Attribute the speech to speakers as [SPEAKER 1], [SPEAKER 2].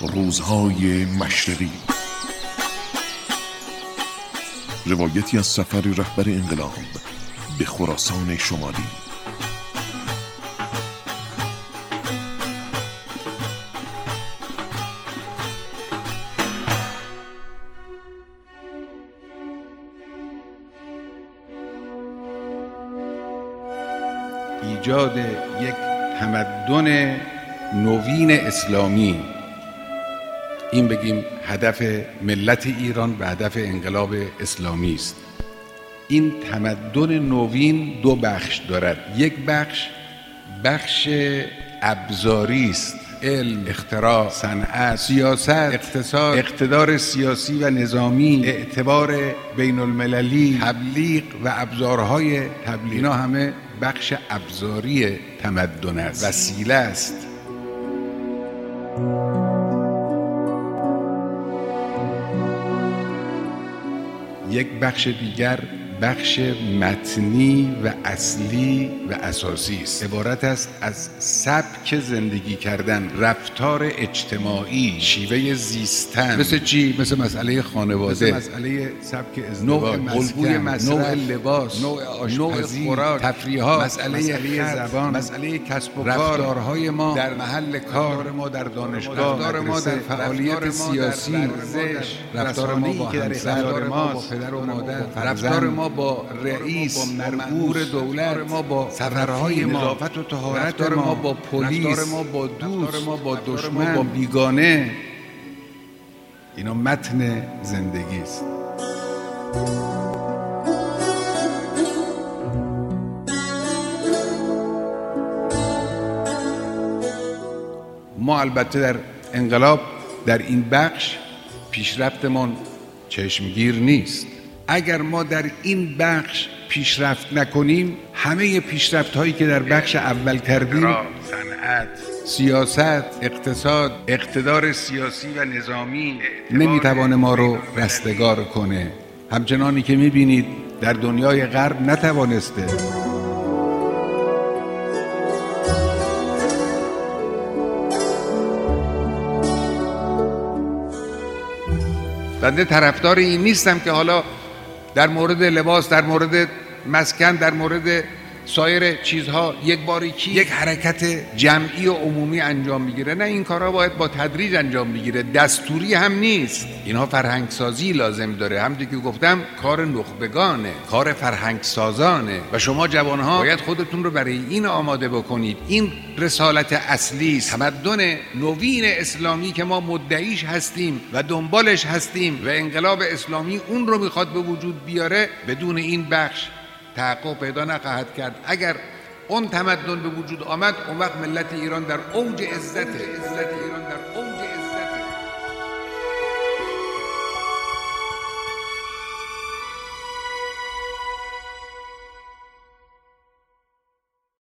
[SPEAKER 1] روزهای مشرقی. روایتی از سفر رهبر انقلاب به خراسان شمالی.
[SPEAKER 2] ایجاد یک تمدن نوین اسلامی. این بگیم هدف ملت ایران و هدف انقلاب اسلامی است. این تمدن نوین دو بخش دارد. یک بخش بخش ابزاری است. علم اختراع صنعت سیاست اقتصاد اقتدار سیاسی و نظامی اعتبار بین المللی تبلیغ و ابزارهای تبلیغ. اینا همه بخش ابزاری تمدن است. وسیله است. یک بخش دیگر بخش متنی و اصلی و اساسی است. عبارت است از سبک زندگی کردن رفتار اجتماعی شیوه زیستن. مثل چی؟ مثل مسئله خانواده. مثل مسئله سبک ازدواج. نوع الگوی نوع لباس نوع آشپزی خوراک تفریحات مسئله, مسئله زبان مسئله کسب و کار. رفتارهای ما در محل کار ما در دانشگاه رفتار ما در فعالیت سیاسی رفتار ما با همسر ما با پدر و مادر رفتار ما با رئیس با مرمور دولت ما با سفرهای نظافت و طهارت ما با پلیس ما با دوست ما با دشمن. با بیگانه. اینا متن زندگی است. ما البته در انقلاب در این بخش پیشرفتمان چشمگیر نیست. اگر ما در این بخش پیشرفت نکنیم همه پیشرفت هایی که در بخش اول کردیم صنعت سیاست اقتصاد اقتدار سیاسی و نظامی نمی‌توانه ما رو رستگار کنه. همچنانی که می‌بینید در دنیای غرب نتوانسته. بنده طرفدار این نیستم که حالا در مورد لباس در مورد مسکن در مورد سایر چیزها یک باریکی یک حرکت جمعی و عمومی انجام می‌گیره. نه این کارها باید با تدریج انجام بگیره دستوری هم نیست. اینها فرهنگ سازی لازم داره. همونطور که گفتم کار نخبگانه کار فرهنگ سازانه و شما جوانها باید خودتون رو برای این آماده بکنید. این رسالت اصلی است. تمدن نوین اسلامی که ما مدعیش هستیم و دنبالش هستیم و انقلاب اسلامی اون رو می‌خواد به وجود بیاره بدون این بخش تحقق پیدا نخواهد کرد. اگر اون تمدن به وجود آمد اون وقت ملت ایران در اوج عزت عزت ایران در